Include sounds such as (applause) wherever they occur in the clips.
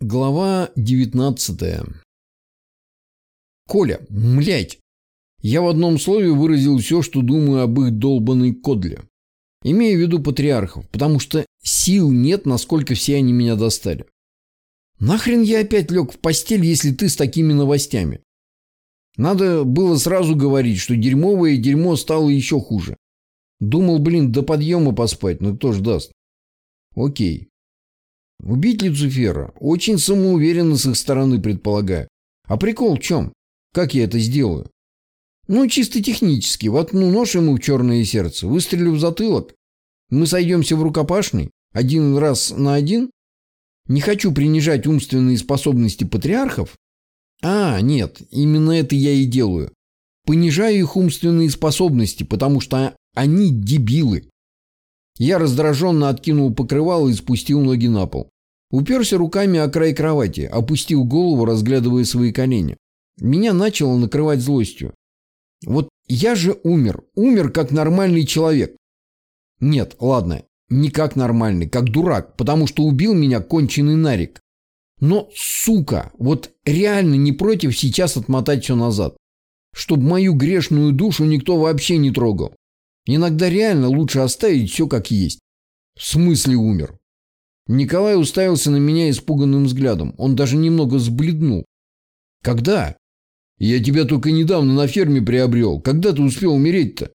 Глава 19 Коля, млять! Я в одном слове выразил все, что думаю об их долбанной кодле. Имею в виду патриархов, потому что сил нет, насколько все они меня достали. Нахрен я опять лег в постель, если ты с такими новостями? Надо было сразу говорить, что дерьмовое дерьмо стало еще хуже. Думал, блин, до подъема поспать, но кто ж даст? Окей. Убить Люцифера очень самоуверенно с их стороны предполагаю. А прикол в чем? Как я это сделаю? Ну, чисто технически. Воткну нож ему в черное сердце, выстрелю в затылок. Мы сойдемся в рукопашный? Один раз на один? Не хочу принижать умственные способности патриархов. А, нет, именно это я и делаю. Понижаю их умственные способности, потому что они дебилы. Я раздраженно откинул покрывало и спустил ноги на пол. Уперся руками о край кровати, опустил голову, разглядывая свои колени. Меня начало накрывать злостью. Вот я же умер. Умер как нормальный человек. Нет, ладно, не как нормальный, как дурак, потому что убил меня конченый нарик. Но, сука, вот реально не против сейчас отмотать все назад. Чтобы мою грешную душу никто вообще не трогал. Иногда реально лучше оставить все как есть. В смысле умер? Николай уставился на меня испуганным взглядом. Он даже немного сбледнул. Когда? Я тебя только недавно на ферме приобрел. Когда ты успел умереть-то?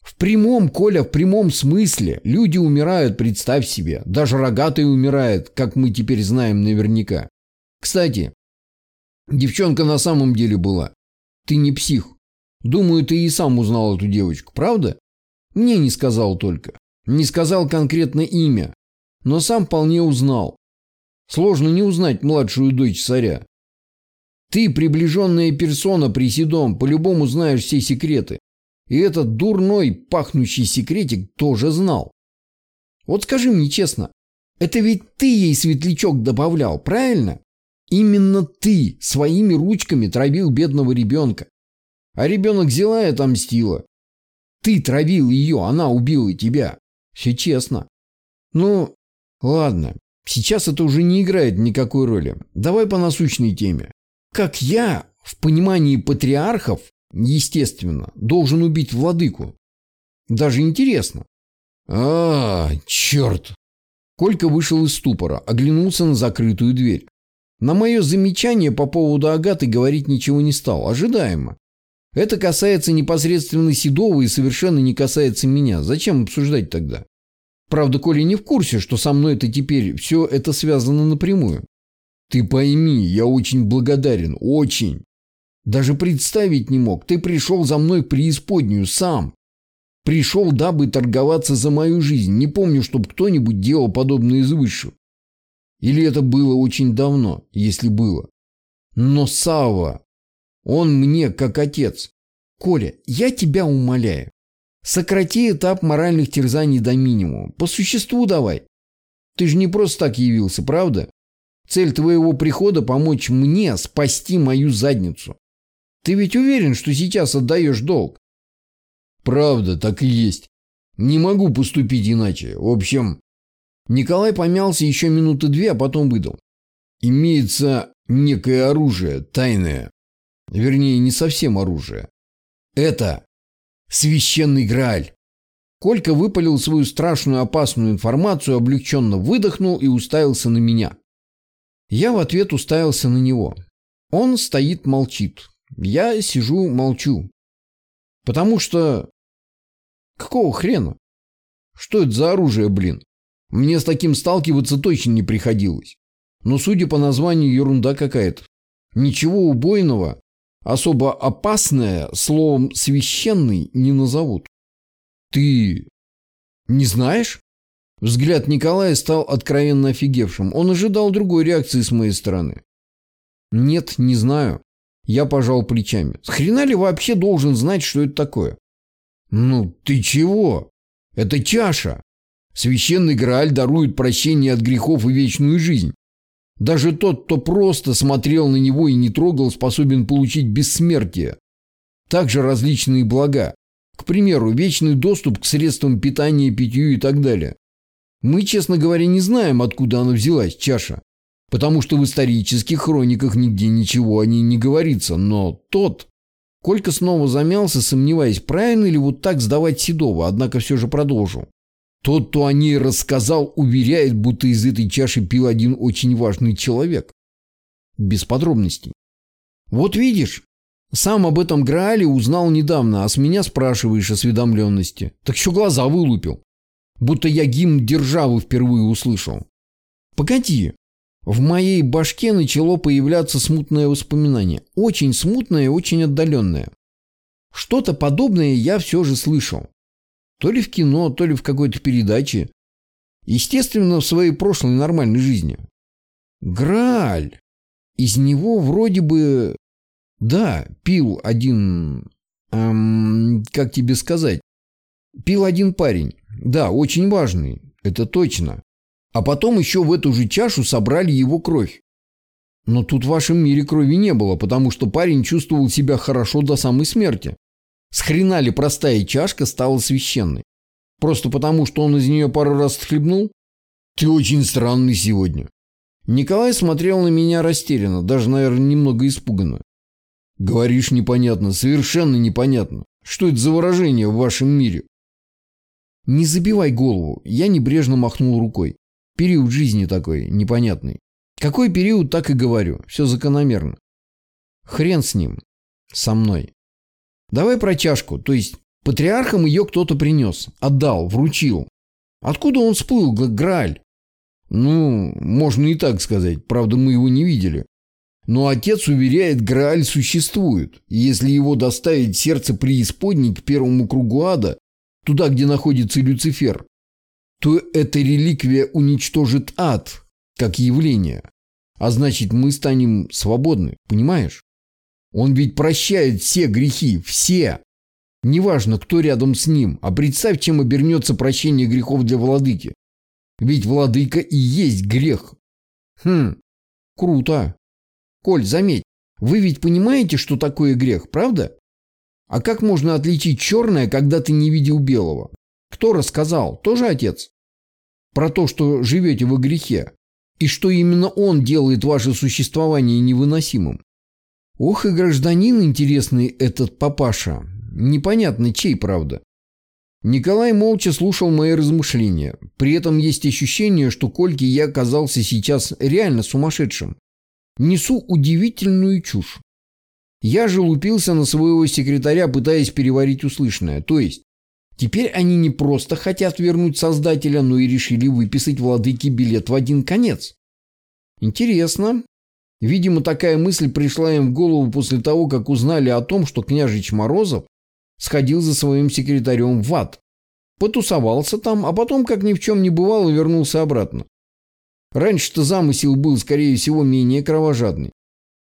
В прямом, Коля, в прямом смысле. Люди умирают, представь себе. Даже рогатый умирает, как мы теперь знаем наверняка. Кстати, девчонка на самом деле была. Ты не псих. Думаю, ты и сам узнал эту девочку, правда? Мне не сказал только. Не сказал конкретно имя. Но сам вполне узнал. Сложно не узнать младшую дочь царя. Ты, приближенная персона Пресидом, по-любому знаешь все секреты. И этот дурной, пахнущий секретик тоже знал. Вот скажи мне честно, это ведь ты ей светлячок добавлял, правильно? Именно ты своими ручками травил бедного ребенка. А ребенок взяла и отомстила. Ты травил ее, она убила тебя. Все честно. Ну, ладно. Сейчас это уже не играет никакой роли. Давай по насущной теме. Как я, в понимании патриархов, естественно, должен убить владыку? Даже интересно. А, черт. Колька вышел из ступора, оглянулся на закрытую дверь. На мое замечание по поводу Агаты говорить ничего не стал. Ожидаемо. Это касается непосредственно Седова и совершенно не касается меня. Зачем обсуждать тогда? Правда, Коля не в курсе, что со мной это теперь все это связано напрямую. Ты пойми, я очень благодарен, очень. Даже представить не мог. Ты пришел за мной преисподнюю сам. Пришел, дабы торговаться за мою жизнь. Не помню, чтобы кто-нибудь делал подобное из высших. Или это было очень давно, если было. Но Сава, он мне как отец. Коля, я тебя умоляю. Сократи этап моральных терзаний до минимума. По существу давай. Ты же не просто так явился, правда? Цель твоего прихода – помочь мне спасти мою задницу. Ты ведь уверен, что сейчас отдаешь долг? Правда, так и есть. Не могу поступить иначе. В общем, Николай помялся еще минуты две, а потом выдал. Имеется некое оружие, тайное. Вернее, не совсем оружие. Это священный Грааль. Колька выпалил свою страшную опасную информацию, облегченно выдохнул и уставился на меня. Я в ответ уставился на него. Он стоит, молчит. Я сижу, молчу. Потому что... Какого хрена? Что это за оружие, блин? Мне с таким сталкиваться точно не приходилось. Но судя по названию, ерунда какая-то. Ничего убойного Особо опасное словом «священный» не назовут. Ты не знаешь? Взгляд Николая стал откровенно офигевшим. Он ожидал другой реакции с моей стороны. Нет, не знаю. Я пожал плечами. Хрена ли вообще должен знать, что это такое? Ну, ты чего? Это чаша. Священный Грааль дарует прощение от грехов и вечную жизнь. Даже тот, кто просто смотрел на него и не трогал, способен получить бессмертие. Также различные блага. К примеру, вечный доступ к средствам питания, питью и так далее. Мы, честно говоря, не знаем, откуда она взялась, чаша. потому что в исторических хрониках нигде ничего о ней не говорится, но тот... Колька снова замялся, сомневаясь, правильно ли вот так сдавать Седова, однако все же продолжил. Тот, кто о ней рассказал, уверяет, будто из этой чаши пил один очень важный человек. Без подробностей. Вот видишь, сам об этом Граале узнал недавно, а с меня спрашиваешь осведомленности. Так еще глаза вылупил. Будто я гимн державы впервые услышал. Погоди. В моей башке начало появляться смутное воспоминание. Очень смутное и очень отдаленное. Что-то подобное я все же слышал. То ли в кино, то ли в какой-то передаче. Естественно, в своей прошлой нормальной жизни. Грааль. Из него вроде бы... Да, пил один... Эм, как тебе сказать? Пил один парень. Да, очень важный. Это точно. А потом еще в эту же чашу собрали его кровь. Но тут в вашем мире крови не было, потому что парень чувствовал себя хорошо до самой смерти. С хрена ли простая чашка стала священной? Просто потому, что он из нее пару раз отхлебнул? Ты очень странный сегодня. Николай смотрел на меня растерянно, даже, наверное, немного испуганно. Говоришь непонятно, совершенно непонятно. Что это за выражение в вашем мире? Не забивай голову. Я небрежно махнул рукой. Период жизни такой, непонятный. Какой период, так и говорю. Все закономерно. Хрен с ним. Со мной. Давай про чашку. То есть, патриархам ее кто-то принес. Отдал, вручил. Откуда он всплыл, Грааль? Ну, можно и так сказать. Правда, мы его не видели. Но отец уверяет, Грааль существует. И если его доставить сердце преисподней к первому кругу ада, туда, где находится Люцифер, то эта реликвия уничтожит ад, как явление. А значит, мы станем свободны, понимаешь? Он ведь прощает все грехи, все. Неважно, кто рядом с ним, а представь, чем обернется прощение грехов для владыки. Ведь владыка и есть грех. Хм, круто. Коль, заметь, вы ведь понимаете, что такое грех, правда? А как можно отличить черное, когда ты не видел белого? Кто рассказал? Тоже отец? Про то, что живете во грехе. И что именно он делает ваше существование невыносимым. Ох и гражданин интересный этот папаша. Непонятно, чей, правда. Николай молча слушал мои размышления. При этом есть ощущение, что Кольке я оказался сейчас реально сумасшедшим. Несу удивительную чушь. Я же лупился на своего секретаря, пытаясь переварить услышанное. То есть, теперь они не просто хотят вернуть создателя, но и решили выписать владыке билет в один конец. Интересно. Видимо, такая мысль пришла им в голову после того, как узнали о том, что княжич Морозов сходил за своим секретарем в ад. Потусовался там, а потом, как ни в чем не бывало, вернулся обратно. Раньше-то замысел был, скорее всего, менее кровожадный.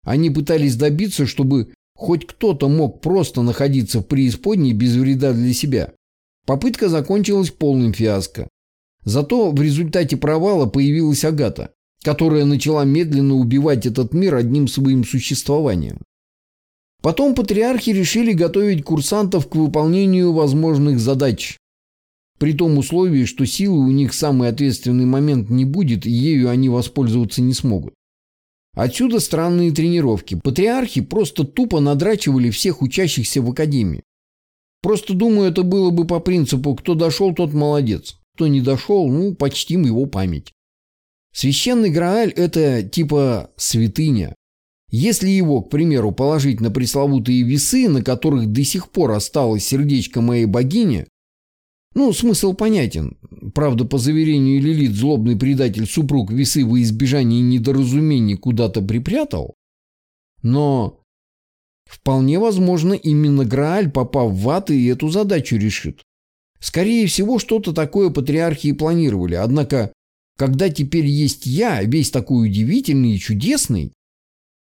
Они пытались добиться, чтобы хоть кто-то мог просто находиться в преисподней без вреда для себя. Попытка закончилась полным фиаско. Зато в результате провала появилась Агата, которая начала медленно убивать этот мир одним своим существованием. Потом патриархи решили готовить курсантов к выполнению возможных задач. При том условии, что силы у них самый ответственный момент не будет, и ею они воспользоваться не смогут. Отсюда странные тренировки. Патриархи просто тупо надрачивали всех учащихся в академии. Просто думаю, это было бы по принципу «кто дошел, тот молодец». Кто не дошел, ну, почтим его память. Священный Грааль – это типа святыня. Если его, к примеру, положить на пресловутые весы, на которых до сих пор осталось сердечко моей богини, ну, смысл понятен. Правда, по заверению Лилит, злобный предатель супруг весы во избежание недоразумений куда-то припрятал. Но вполне возможно, именно Грааль, попав в ад, и эту задачу решит. Скорее всего, что-то такое патриархи и планировали. Однако, когда теперь есть я, весь такой удивительный и чудесный,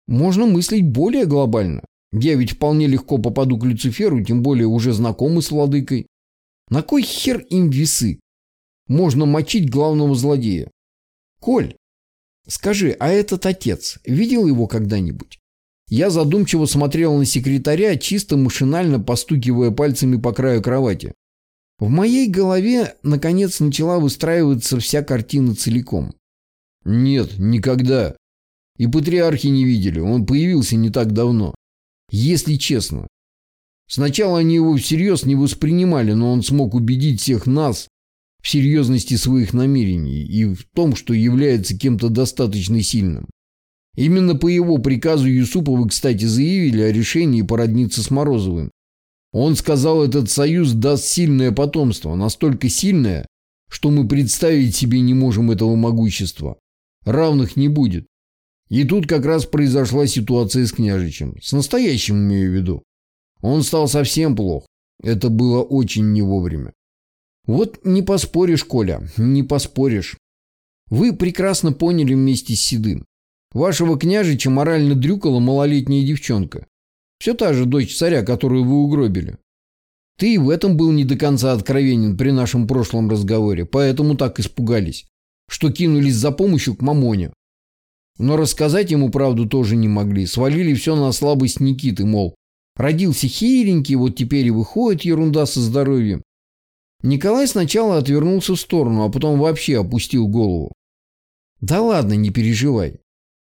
можно мыслить более глобально. Я ведь вполне легко попаду к Люциферу, тем более уже знакомый с владыкой. На кой хер им весы? Можно мочить главного злодея. Коль, скажи, а этот отец, видел его когда-нибудь? Я задумчиво смотрел на секретаря, чисто машинально постукивая пальцами по краю кровати. В моей голове, наконец, начала выстраиваться вся картина целиком. Нет, никогда. И патриархи не видели, он появился не так давно. Если честно. Сначала они его всерьез не воспринимали, но он смог убедить всех нас в серьезности своих намерений и в том, что является кем-то достаточно сильным. Именно по его приказу Юсуповы, кстати, заявили о решении породниться с Морозовым. Он сказал, этот союз даст сильное потомство, настолько сильное, что мы представить себе не можем этого могущества. Равных не будет. И тут как раз произошла ситуация с княжичем. С настоящим имею в виду. Он стал совсем плох. Это было очень не вовремя. Вот не поспоришь, Коля, не поспоришь. Вы прекрасно поняли вместе с Седым. Вашего княжича морально дрюкала малолетняя девчонка. Все та же дочь царя, которую вы угробили. Ты и в этом был не до конца откровенен при нашем прошлом разговоре, поэтому так испугались, что кинулись за помощью к Мамоне. Но рассказать ему правду тоже не могли, свалили все на слабость Никиты, мол, родился хиленький, вот теперь и выходит ерунда со здоровьем. Николай сначала отвернулся в сторону, а потом вообще опустил голову. Да ладно, не переживай.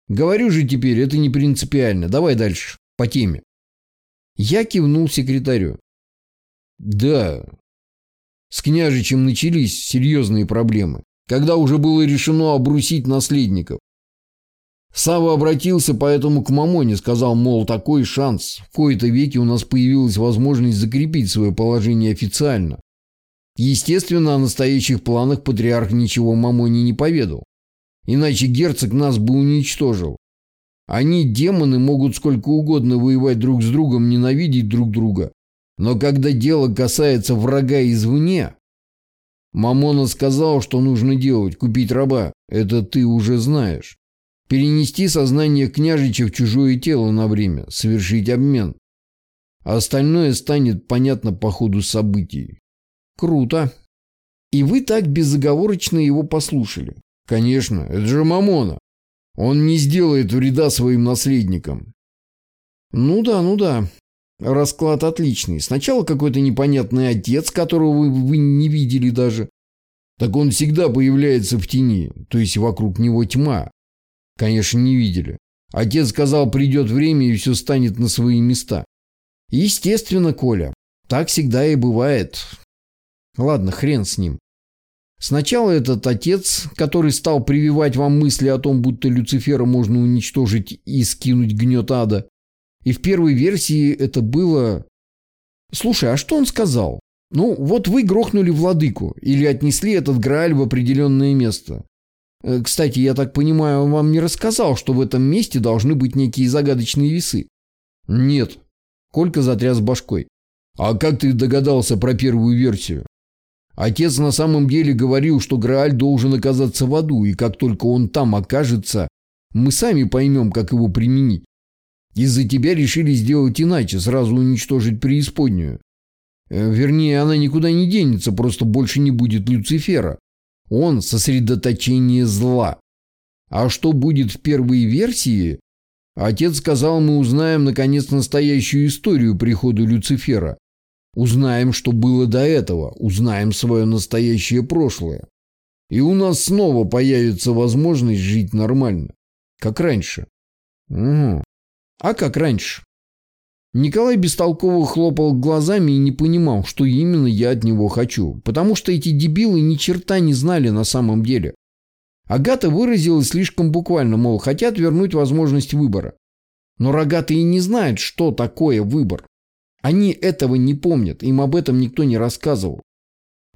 Говорю же теперь, это не принципиально. Давай дальше, по теме. Я кивнул секретарю. Да. С княжичем начались серьезные проблемы, когда уже было решено обрусить наследников. Сава обратился поэтому к Мамоне, сказал, мол, такой шанс. В кои-то веки у нас появилась возможность закрепить свое положение официально. Естественно, о настоящих планах патриарх ничего Мамоне не поведал. Иначе герцог нас бы уничтожил. Они, демоны, могут сколько угодно воевать друг с другом, ненавидеть друг друга. Но когда дело касается врага извне... Мамона сказал, что нужно делать, купить раба. Это ты уже знаешь. Перенести сознание княжича в чужое тело на время, совершить обмен. Остальное станет понятно по ходу событий. Круто. И вы так безоговорочно его послушали. Конечно, это же Мамона. Он не сделает вреда своим наследникам. Ну да, ну да. Расклад отличный. Сначала какой-то непонятный отец, которого вы, вы не видели даже. Так он всегда появляется в тени, то есть вокруг него тьма. Конечно, не видели. Отец сказал, придет время и все станет на свои места. Естественно, Коля. Так всегда и бывает. Ладно, хрен с ним. Сначала этот отец, который стал прививать вам мысли о том, будто Люцифера можно уничтожить и скинуть гнет ада. И в первой версии это было... Слушай, а что он сказал? Ну, вот вы грохнули владыку или отнесли этот Грааль в определенное место. Э, кстати, я так понимаю, он вам не рассказал, что в этом месте должны быть некие загадочные весы? Нет. Колька затряс башкой. А как ты догадался про первую версию? Отец на самом деле говорил, что Грааль должен оказаться в аду, и как только он там окажется, мы сами поймем, как его применить. Из-за тебя решили сделать иначе, сразу уничтожить преисподнюю. Э, вернее, она никуда не денется, просто больше не будет Люцифера. Он – сосредоточение зла. А что будет в первой версии? Отец сказал, мы узнаем, наконец, настоящую историю прихода Люцифера. Узнаем, что было до этого, узнаем свое настоящее прошлое. И у нас снова появится возможность жить нормально, как раньше. Угу. А как раньше? Николай бестолково хлопал глазами и не понимал, что именно я от него хочу, потому что эти дебилы ни черта не знали на самом деле. Агата выразилась слишком буквально, мол, хотят вернуть возможность выбора. Но рогатые не знают, что такое выбор. Они этого не помнят, им об этом никто не рассказывал.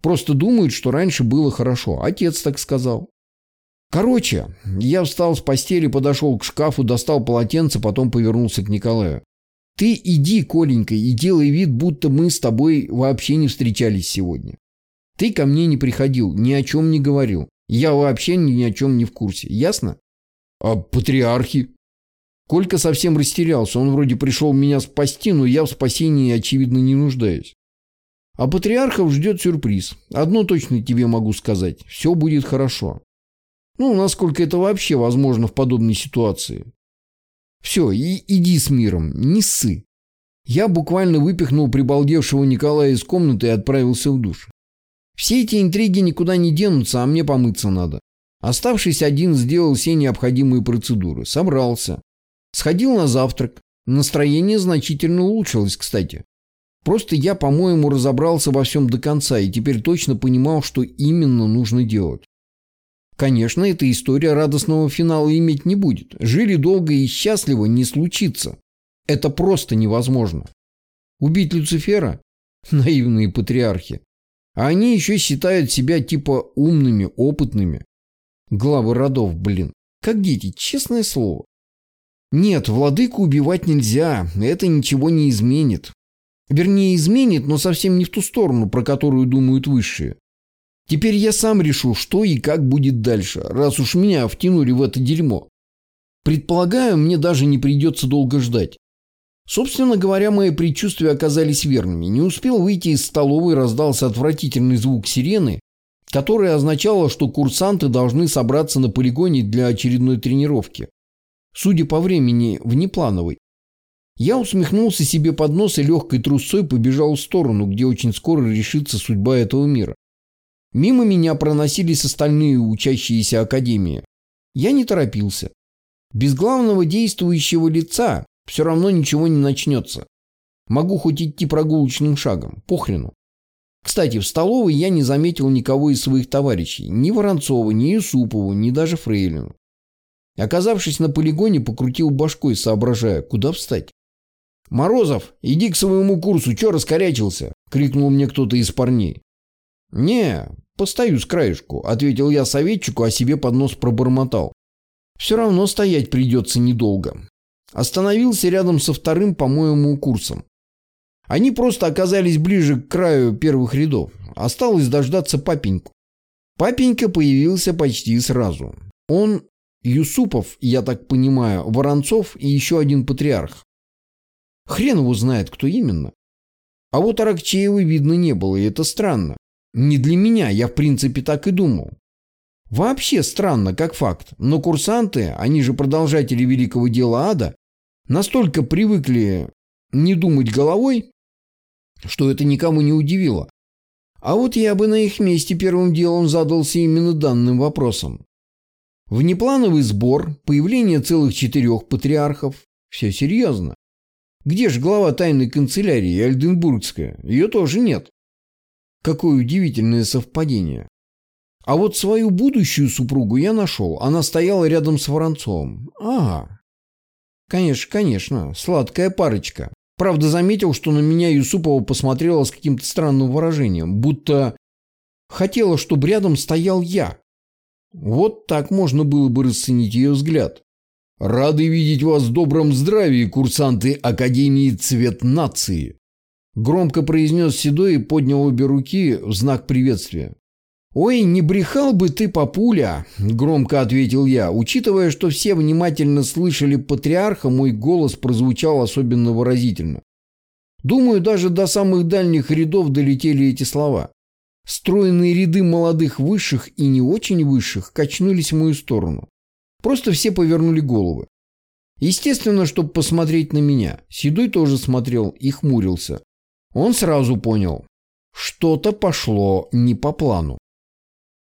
Просто думают, что раньше было хорошо. Отец так сказал. Короче, я встал с постели, подошел к шкафу, достал полотенце, потом повернулся к Николаю. Ты иди, Коленька, и делай вид, будто мы с тобой вообще не встречались сегодня. Ты ко мне не приходил, ни о чем не говорил. Я вообще ни о чем не в курсе. Ясно? А патриархи? Колька совсем растерялся. Он вроде пришел меня спасти, но я в спасении, очевидно, не нуждаюсь. А патриархов ждет сюрприз. Одно точно тебе могу сказать. Все будет хорошо. Ну, насколько это вообще возможно в подобной ситуации. Все, и иди с миром, не ссы. Я буквально выпихнул прибалдевшего Николая из комнаты и отправился в душ. Все эти интриги никуда не денутся, а мне помыться надо. Оставшись один, сделал все необходимые процедуры. Собрался. Сходил на завтрак. Настроение значительно улучшилось, кстати. Просто я, по-моему, разобрался во всем до конца и теперь точно понимал, что именно нужно делать. Конечно, эта история радостного финала иметь не будет. Жили долго и счастливо не случится. Это просто невозможно. Убить Люцифера? (laughs) Наивные патриархи. А они еще считают себя типа умными, опытными. Главы родов, блин. Как дети, честное слово. Нет, владыку убивать нельзя, это ничего не изменит. Вернее, изменит, но совсем не в ту сторону, про которую думают высшие. Теперь я сам решу, что и как будет дальше, раз уж меня втянули в это дерьмо. Предполагаю, мне даже не придется долго ждать. Собственно говоря, мои предчувствия оказались верными. Не успел выйти из столовой, раздался отвратительный звук сирены, который означало, что курсанты должны собраться на полигоне для очередной тренировки. Судя по времени, внеплановой. Я усмехнулся себе под нос и легкой трусцой побежал в сторону, где очень скоро решится судьба этого мира. Мимо меня проносились остальные учащиеся академии. Я не торопился. Без главного действующего лица все равно ничего не начнется. Могу хоть идти прогулочным шагом, похрену. Кстати, в столовой я не заметил никого из своих товарищей. Ни Воронцова, ни Юсупову, ни даже Фрейлину. Оказавшись на полигоне, покрутил башкой, соображая, куда встать. «Морозов, иди к своему курсу, чё раскорячился?» — крикнул мне кто-то из парней. «Не, постою с краешку», — ответил я советчику, а себе под нос пробормотал. «Все равно стоять придется недолго. Остановился рядом со вторым, по-моему, курсом. Они просто оказались ближе к краю первых рядов. Осталось дождаться папеньку. Папенька появился почти сразу. Он Юсупов, я так понимаю, Воронцов и еще один патриарх. Хрен его знает, кто именно. А вот Аракчеева видно не было, и это странно. Не для меня, я в принципе так и думал. Вообще странно, как факт, но курсанты, они же продолжатели великого дела ада, настолько привыкли не думать головой, что это никому не удивило. А вот я бы на их месте первым делом задался именно данным вопросом. Внеплановый сбор, появление целых четырех патриархов. Все серьезно. Где же глава тайной канцелярии Альденбургская? Ее тоже нет. Какое удивительное совпадение. А вот свою будущую супругу я нашел. Она стояла рядом с Воронцовым. Ага. Конечно, конечно. Сладкая парочка. Правда, заметил, что на меня Юсупова посмотрела с каким-то странным выражением. Будто хотела, чтобы рядом стоял я. Вот так можно было бы расценить ее взгляд. «Рады видеть вас в добром здравии, курсанты Академии Цвет Нации!» Громко произнес Седой и поднял обе руки в знак приветствия. «Ой, не брехал бы ты, папуля!» – громко ответил я. Учитывая, что все внимательно слышали патриарха, мой голос прозвучал особенно выразительно. Думаю, даже до самых дальних рядов долетели эти слова. Стройные ряды молодых высших и не очень высших качнулись в мою сторону. Просто все повернули головы. Естественно, чтобы посмотреть на меня. Седой тоже смотрел и хмурился. Он сразу понял. Что-то пошло не по плану.